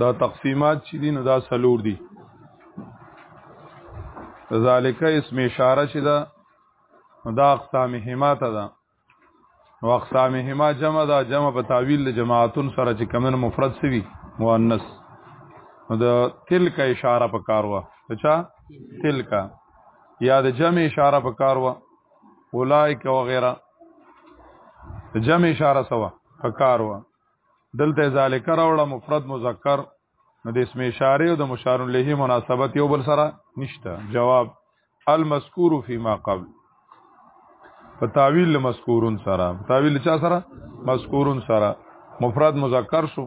دا تقسیمات چې دي نو دا سلور دي ذالک اسم اشاره چې دا دا اقسام هما ته ده نو اقسام هما جمع ده جمع په تعویل د جماعتون سره چې کمن مفرد سوي مؤنث نو د تلک اشاره په کار وا اچھا تلک یا د جمع اشاره په کار وا اولائک وغیرہ جمع اشاره سوا په کار وا دلته ذالک راوړه مفرد مذکر نو د اسم اشاره او د مشار له مناسبت یو بل سره نشته جواب المذکور فيما قبل په تعویل مذکورون سره تعویل چا سره مذکورون سره مفرد مذکر شو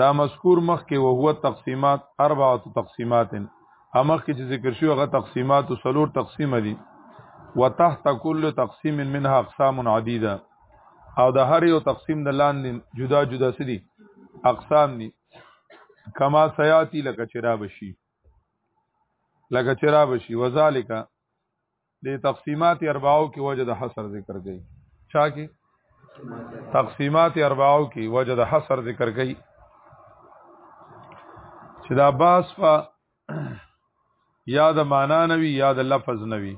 دا مذکور مخ کې او هو تقسیمات اربعه تقسیمات امخ کې چې ذکر شو هغه تقسیمات او سلور تقسیم دي وتحت كل تقسيم منها اقسام عديده او د هر یو تقسیم د لاندې جدا جدا سدي اقسام دي کما سیاتی لکه چرا بشي لکه چرا بشي وذالک د تقسیمات اربعو کې وجه د حصر ذکر کړي چا کې تقسیمات اربعو کې وجه د حصر ذکر کړي چې دا باس په یا د معنا نه وي یا د لفظ نه وي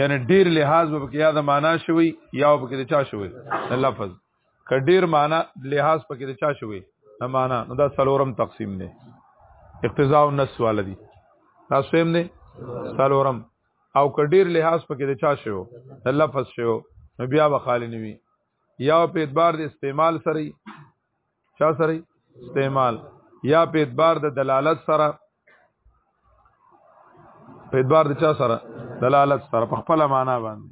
یعنی ډیر لحاظ به کې یا د معنا شوی یا به کې د چا شوی د لفظ که ډیر معنا لحاظ په کې د چا شوی نه معنا نو دا څلورم تقسیم دی اقتضاء النص والدی دا سویم دی څلورم او که ډیر لحاظ په کې د چا شوی د لفظ شوی نو بیا به خالی نه وي یا په اعتبار د استعمال سره چا سره استعمال یا په اعتبار د دلالت سره په اعتبار د چا سره دلالت سره په خپل معنا باندې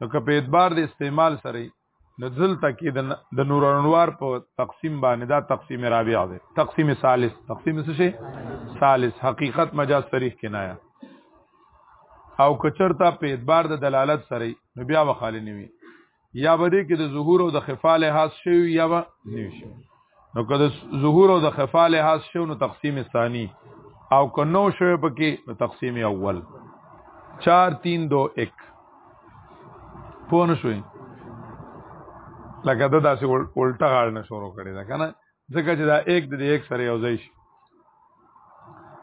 نو که په اعتبار د استعمال سره نو دلته کې د نور انوار په تقسیم باندې دا تقسیم رابع دی تقسیم ثالث تقسیم څه شي ثالث حقیقت مجاز صریح کنایا او کچرتا په اعتبار د دلالت سره نو بیا وخاله نیوي یا به دې کې د ظهور او د خفا لحاظ شوی یا به نه شي نو که د ظهور او د خفا لحاظ شوی نو تقسیم ثانی او که نو شوی پکې نو تقسیم اول 4 3 2 1 پوه نه شوي لکه دا داسې الټه غاړنه شروع کړې ده کنه ځکه چې دا ایک د ایک سره یو ځای شي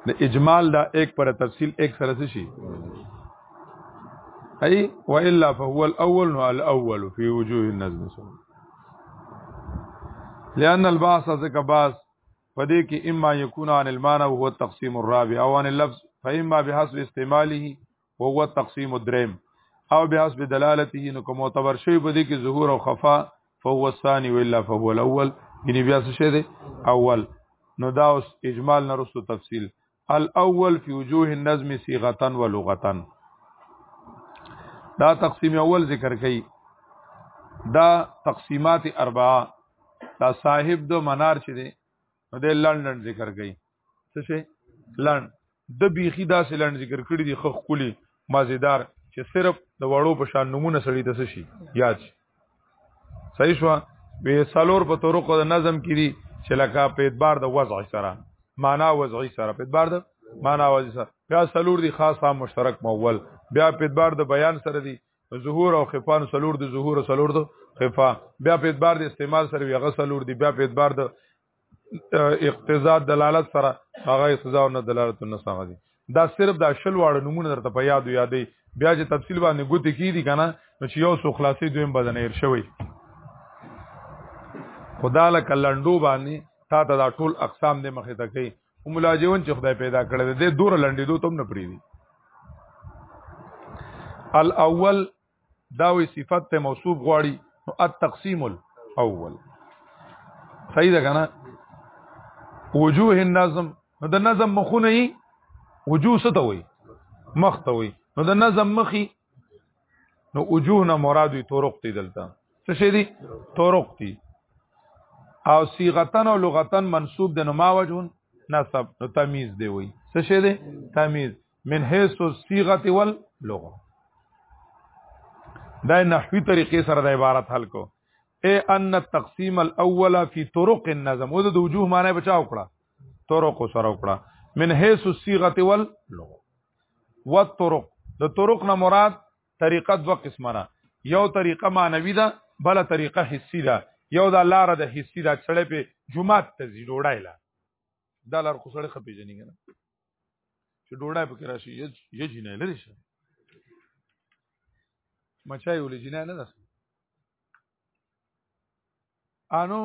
د اجمال دا ایک پر تفصیل ایک سره څه شي ای و الا فهو الاول نو الاول فی وجوه النظم سره لأن الباس ذکر باس پدې کې اما یکون عن المعنى وهو التقسیم الرابع او عن اللفظ فإما بحسب استعماله او هو تقسیم دریم او بیا اس بدلالته نو کوم معتبر شی په دې کې ظهور او خفا فهو الثاني والا فهو الاول یعنی بیا څه شی دی اول نو دا اوس اجمال نه رسو تفصیل الاول فی وجوه النظم صيغه و لغه دا تقسیم اول ذکر کړي دا تقسیمات اربعه دا صاحب د منار چې دی نو د لندن ذکر کوي څه شي لند د بیخي داسې لند ذکر کړی دی خخ کلی مازیدار چې صرف د وړو په شان نمونه سړی د څه شي یاد شي صحیح شو وی سالور په طرق د نظم کې دي چې لکه په اعتبار د وضع سره معنا وضعي سره په اعتبار د معنا وضعي سره بیا سالور دي خاصه مشترک مول بیا په اعتبار د بیان سره دي ظهور او خفان سلور د ظهور سلور د خفا بیا په اعتبار د استعمال سره ویغه سلور دی بیا په اعتبار د اقتضا دلالت سره هغه اقتضا او دلالت نه سره دی دا صرف دا شل واړه نمونه درته په یادو یادې بیا چې تفصیل باندې ګوتې کی دي کنه نو چې یو سو خلاصې دویم بدن هیر شوی خدا لک لندو باندې تا ته دا ټول اقسام دې مخې ته کوي هم لاجون چې خدای پیدا کړی دی د دور لنډې دوه تم نه پری دي الاول داوی صفت ته موصوف غواړي نو التقسیم الاول صحیح ده کنه وجوه النظم نو د نظم مخونه یي وجوه څه ته وي مخ ته وي نو د نظم مخي نو وجوه نه مراد وی طرق دی دلته څه شي دي طرق دي او صيغتن او لغتن منسوب د نو ما وجهون نسب نو تمیز دی وی څه شي دي تمیز من حيث الصيغه واللغه دا نحوی طریقې سره د عبارت حل کو اے ان التقسیم الاول فی طرق النظم او د وجوه معنی بچاو کړه طرق سره وکړه من حيث الصيغه واللغه والطرق د طرق نه مراد طریقه دو قسمه ده یو طریقه معنوي ده بل طریقه حسي ده یو دا لار د حسي ده چړې په جمعات ته زی ډوړای لا دا لار خو سړې خپې جنې کنه چې ډوړای پکې راشي یج یج نه لري شه مچای ولې جنې نه ده انو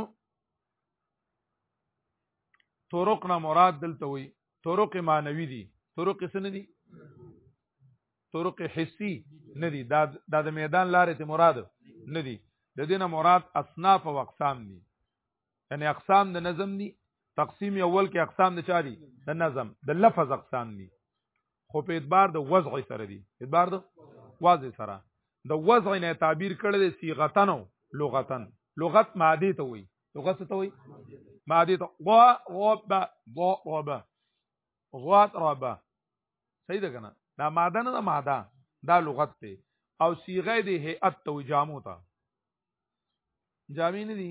طرق نه مراد دلته وي طرق معنوي دي طرق څه نه دي طرق حسي نه دي دا د میدان لارې ته مراد نه دي د دینه مراد اصناف او اقسام دي یعنی اقسام د نظم دي تقسیم اول کې اقسام د چا دي د نظم د لفظ اقسام دي خو په اعتبار د وضع سره دي اعتبار د وضع سره د وضع نه تعبیر کړل صيغتن او لغتن لغت ماده ته وي لغت څه ته وایي مادي ته غوا غوبا غوا غوبا غوا غوبا صحیح ده کنه دا ماده نه ده ماده دا لغت ته او صيغه دي هيئت تو جامو ته جامین دي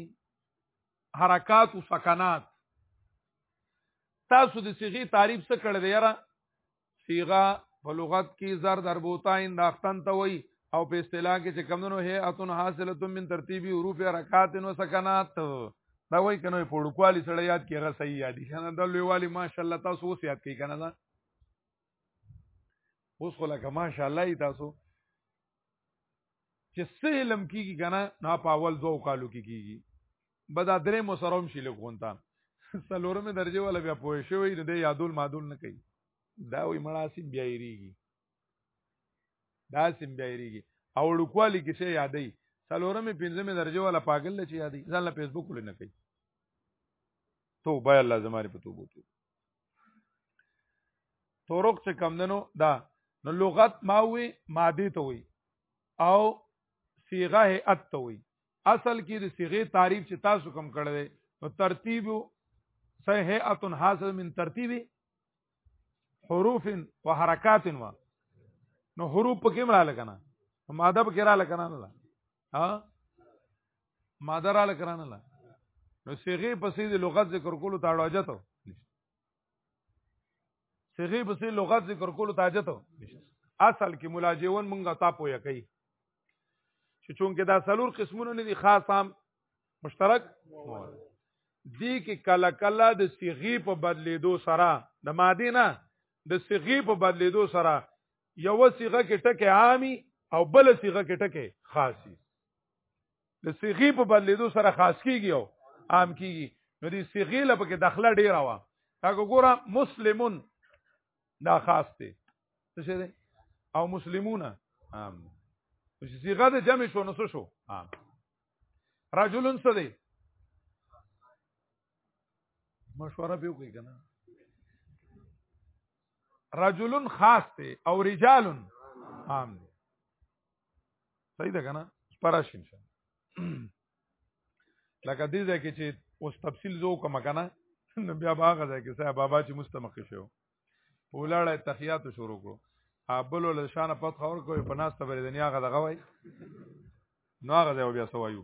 حرکات او سکنات تاسو د صيغه تعریف څه کړل دی یاره صيغه په لغت کې زر دربوتاین داختن ته وای او په اصطلاح کې چې کمونو هي اتن حاصله من ترتیبی حروف حرکات نو سکنات دا وای کنه په ډکوالی سره یاد کې هغه صحیح یاد شي نه د لویوالی ماشاءالله تاسو اوس یاد کې کنه دا اوس خو لکه ماشاءالله تاسو چې څه علم کیږي کنه نه په اول دوو کالو کې کیږي بدا درې مو سره هم شي لګونتا سلورمه درجه ولا بیا پوه شوی نو دې یادول مادول نه کوي دا وي مړاسي بیا یریږي دا سیم بیا یریږي او لوکوالي کې څه یادې سلورمه پنځمه درجه ولا پاگل چې یادې ځان له فیسبوک ولې نه کوي توبه الله زماري په توبو توبه طرق څه کم دنو دا نو لغت ما وی ماده ته وی او صيغه ات ته وی اصل کې د صيغه تعریف چې تاسو کم کړی نو ترتیب صحیحات حاصل من ترتیب حروف و حرکات و نو حروف پکې مړه لګنه ماده پکې را لګنه نه ها ماده را لکرانه لا نو صيغه پسې د لغت ذکر کولو ته اړاجه ته صيغه پسې لغت ذکر کولو ته اړاجه ته اصل کې ملاجون مونږه تا پوهه کوي چې چونکه دا سلور قسمونه نه دي خاص هم مشترک دی کې کله کله د صيغه په بدلیدو سره د ماده نه د صيغه په بدلیدو سره یو صيغه کې ټکه عامي او بل صيغه کې ټکه خاصي د صيغي په بدلیدو سره خاص کیږي او عام کیږي نو دې صيغي لپاره پکې داخله ډیره وا هغه ګوره مسلمون دا خاص دی څه دی او مسلمونه عام چې صيغه د جمع شو نو شو عام رجلن څه دی مشوره به وکړي کنه رجلن خاص ته او رجالن عام دي صحیح ده کنه پراشین شه لکه دې ځای کې چې اوس تفصیل زو کوم کنه نو بیا باغ ځای کې صاحب بابا چې مستمخ شو ولاړه تحیات شروع کړو ابل ول شان پد خور کوي په ناس ته بری دنیا غدغه وای نو هغه ځای بیا سوایو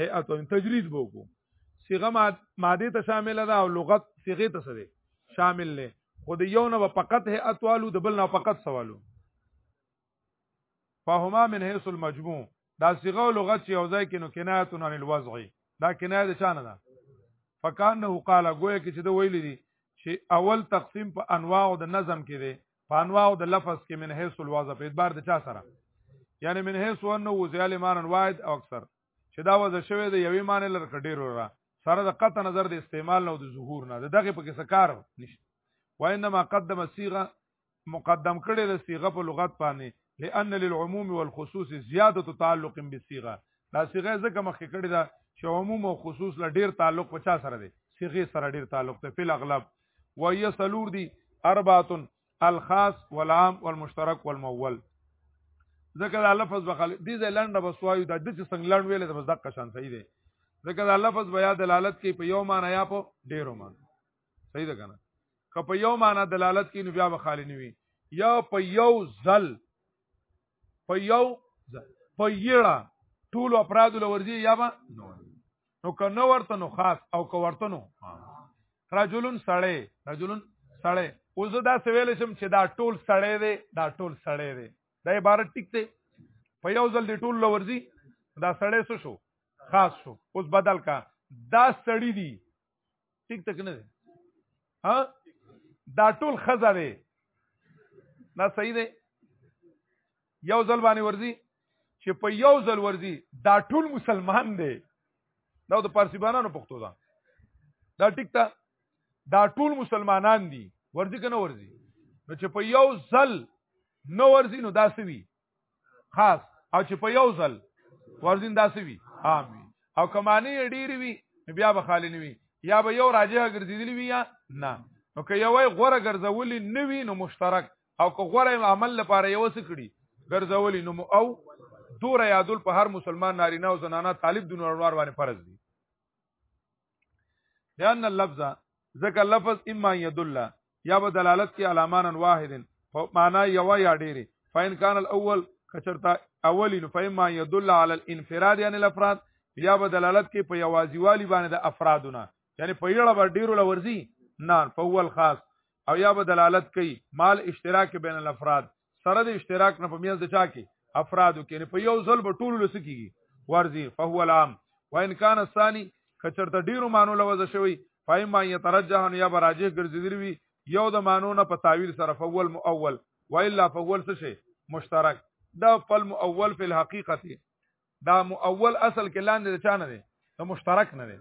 هيئت او تجرید بو کو صيغه ماده ته شامل ده او لغت صيغه ته سره شامل نه خو د یو نه فقط هيئت والو د بل نه فقط سوالو فهما من حيث المجموع دا صيغه او لغت چې اوځای کې نو کنایت عن الوضع دا کنایه د چانه ده فکانه قال گویا کې چې د ویل دي چې اول تقسیم په انواع او د نظم کې دی پانوا او د لفظ کې من حيث الوازه په اعتبار د چا سره یعنی من حيث انه وزيال مان واحد او اکثر چې دا وځ شوی د یوې معنی لر کډیر را سره د قطع نظر د استعمال نه او د ظهور نه دغه په کې سکار نشته وانما قدم صيغه مقدم کړي د صيغه په لغت باندې لأن للعموم والخصوص زياده تعلق بالصيغه دا صيغه ځکه مخکې کړي دا چې عموم او خصوص له ډیر تعلق په چا سره دی صيغه سره ډیر تعلق ته په اغلب وهي سلور دي اربعه الخاص والعام والمشترک والمول ځکه دا لفظ بخل دي ځای لنډه بسوایو د دې څنګه لنډ ویل د بس دقه شان صحیح دی ځکه دا لفظ بیا دلالت کوي په یو معنی یا په ډیرو معنی صحیح ده کنه که په یو معنی دلالت کوي نو بیا به خالی نه وي یا په یو ځل په یو ځل په یړه ټول افراد لورځي یا به نو نو که نو ورته نو خاص او که ورته نو رجلون سړی رجلون سړی اوس زه دا سویل شم چې دا ټول سړی دی دا ټول سړی دی دا عبارت ټیک دی په یو ځل دی ټول لورځي دا سړی څه شو خاص شو اوس بدل کا دا سړی دی ټیک تک نه دی ها دا ټول خزه دی دا صحیح دی یو ځل باندې ورزي چې په یو ځل ورزي دا ټول مسلمان دی دا د پارسیبانانو پښتو ده دا ټیک تا دا ټول مسلمانان دي ورزي کنه ورزي نو چې په یو ځل نو ورزي نو دا سوي خاص او چې په یو ځل ورزین داسې وي عام وي او کمانی ډیر وي بیا به خالی نه وي یا به یو راجه ګرځیدلی وي یا نه نو که یو غوره ګرځولې نه وي نو مشترک او که غوره عمل لپاره یو څه کړي ګرځولې نو او دور یادول په هر مسلمان نارینه او زنانه طالب د نورنوار باندې فرض دي لأن اللفظ ذکر لفظ اما يدل یا به دلالت کې علامان واحد په معنا یو یا ډېری فین کان الاول کچرتا اولی نو فیما یدل علی الانفراد یعنی الافراد یا به دلالت کې په یوازی والی باندې د افرادونه یعنی په یړه بر ډیرو لورځي نه په اول خاص او یا به دلالت کوي مال اشتراک بین الافراد سره د اشتراک نه په میز د چا کې افرادو کې په یو ځل به ټول لسکیږي ورزي فهو العام وان کان الثاني کچرته ډیرو مانو لوز شوی فایما یترجح ان یا براجه ګرځیدلی وي یو د مانو نه په تعویل سره فول مؤول والا فول څه شي مشترک دا فل مؤول فی الحقیقت دا مؤول اصل کې لاندې چا نه دی دا مشترک نه دی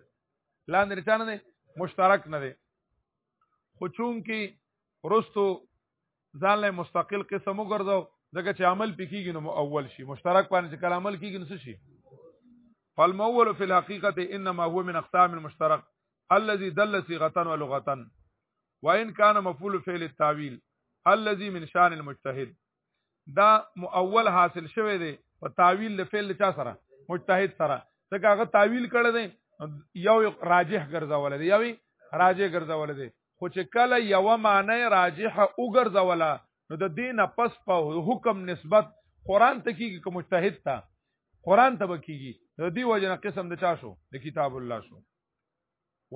لاندې چا نه دی مشترک نه دی خو چون کې رستو ځان له مستقل قسم وګرځاو ځکه چې عمل پکېږي نو اول شي مشترک باندې چې کله عمل کېږي نو څه شي فالمول فی الحقیقه انما هو من اقسام المشترک الذي دل صيغه ولغه وان كان مفعول فعل التاويل الذي من شان المجتهد دا مؤول حاصل شوه دی په تاویل له فعل چا سره مجتهد سره ځکه هغه تاویل کړی دی یو راجح ګرځول دی یو راجح ګرځول دی خو چې کله یو معنی راجحه وګرځوله نو د دینه پس په حکم نسبت قران ته کیږي کوم مجتهد ته قران ته بکیږي د دې وجه نه قسم د چا شو د کتاب الله شو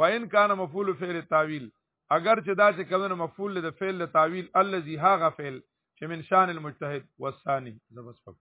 وان کان مفعول فعل تعویل اگر چې دا چې کومه مفعول د فعل د تعویل الذي هاغه فعل چې من شان المجتهد والثاني زبس پک